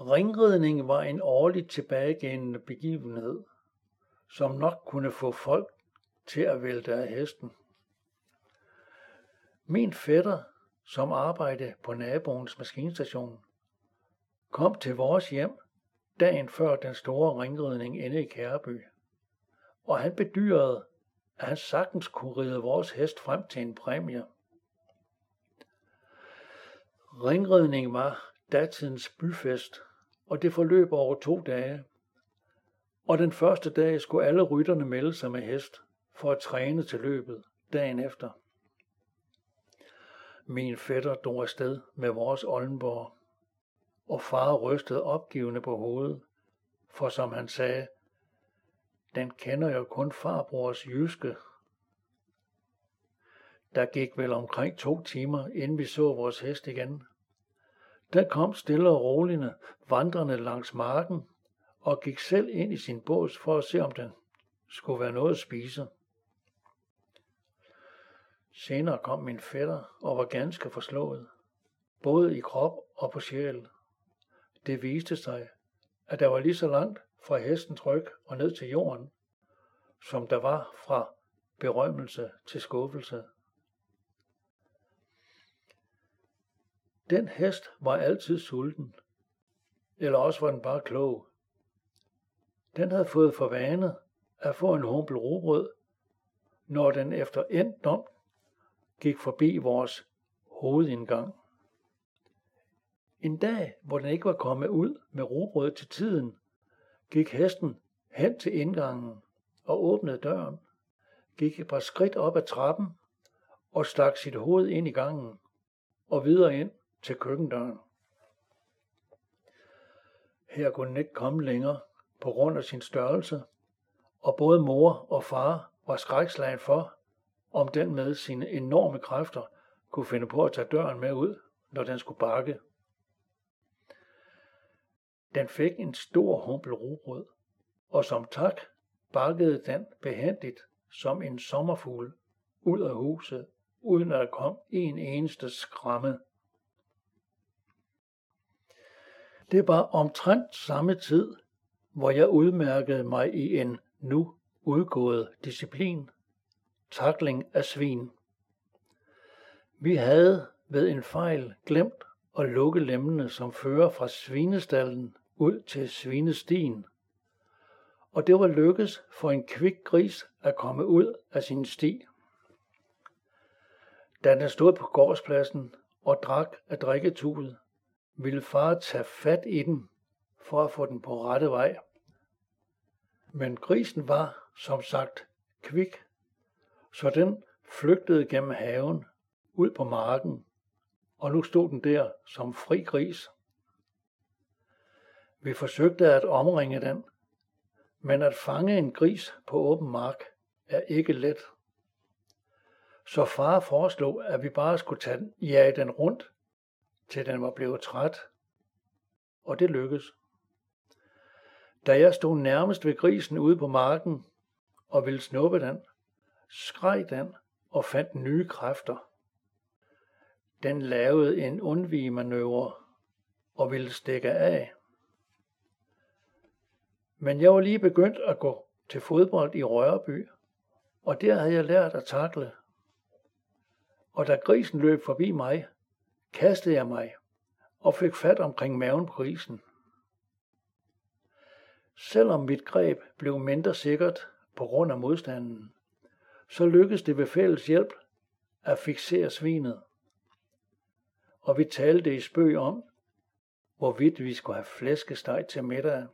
Ringridning var en årligt tilbagegående begivenhed, som nok kunne få folk til at vælte af hesten. Min fætter, som arbejdede på naboens maskinstation, kom til vores hjem dagen før den store ringridning inde i Kæreby. Og han bedyrede, at han sagtens kunne ride vores hest frem til en præmie. Ringridning var datidens byfest, og det forløb over to dage. Og den første dag skulle alle rytterne melde sig med hest for at træne til løbet dagen efter. Min fætter drog afsted med vores Oldenborg, og far rystede opgivende på hovedet, for som han sagde, den kender jo kun farbrors jyske. Der gik vel omkring to timer, inden vi så vores hest igen. Den kom stille og roligende vandrende langs marken, og gik selv ind i sin bås for at se, om den skulle være noget at spise. Senere kom min fætter og var ganske forslået, både i krop og på sjæl. Det viste sig, at der var lige så langt fra hestens ryg og ned til jorden, som der var fra berømmelse til skuffelse. Den hest var altid sulten, eller også var den bare klog. Den havde fået for vane at få en humpel robrød, når den efter enddom gik forbi vores hovedindgang. En dag, hvor den ikke var kommet ud med robrød til tiden, gik hesten hen til indgangen og åbnede døren, gik et par skridt op ad trappen og stak sit hoved ind i gangen og videre ind til køkkendøren. Her kunne den ikke komme længere på grund af sin størrelse, og både mor og far var skrækslagen for, om den med sine enorme kræfter kunne finde på at tage døren med ud, når den skulle bakke. Den fik en stor humpel rugbrød, og som tak bakkede den behendigt som en sommerfugl ud af huset, uden at der kom en eneste skræmme. Det var omtrent samme tid, hvor jeg udmærkede mig i en nu udgået disciplin, takling af svin. Vi havde ved en fejl glemt at lukke lemmene, som fører fra svinestallen ud til svinestien. Og det var lykkes for en kvik gris at komme ud af sin sti. Da den stod på gårdspladsen og drak af drikketuget, ville far tage fat i den for at få den på rette vej. Men grisen var, som sagt, kvik, så den flygtede gennem haven ud på marken, og nu stod den der som fri gris. Vi forsøgte at omringe den, men at fange en gris på åben mark er ikke let. Så far foreslog, at vi bare skulle tage den, jage den rundt, til den var blevet træt. Og det lykkedes. Da jeg stod nærmest ved grisen ude på marken og ville snuppe den, skreg den og fandt nye kræfter. Den lavede en undvigemanøvre og ville stikke af. Men jeg var lige begyndt at gå til fodbold i Rørby, og der havde jeg lært at takle. Og da grisen løb forbi mig, kastede jeg mig og fik fat omkring maven på isen. Selvom mit greb blev mindre sikkert på grund af modstanden, så lykkedes det ved fælles hjælp at fixere svinet. Og vi talte i spøg om, hvorvidt vi skulle have flæskesteg til middag.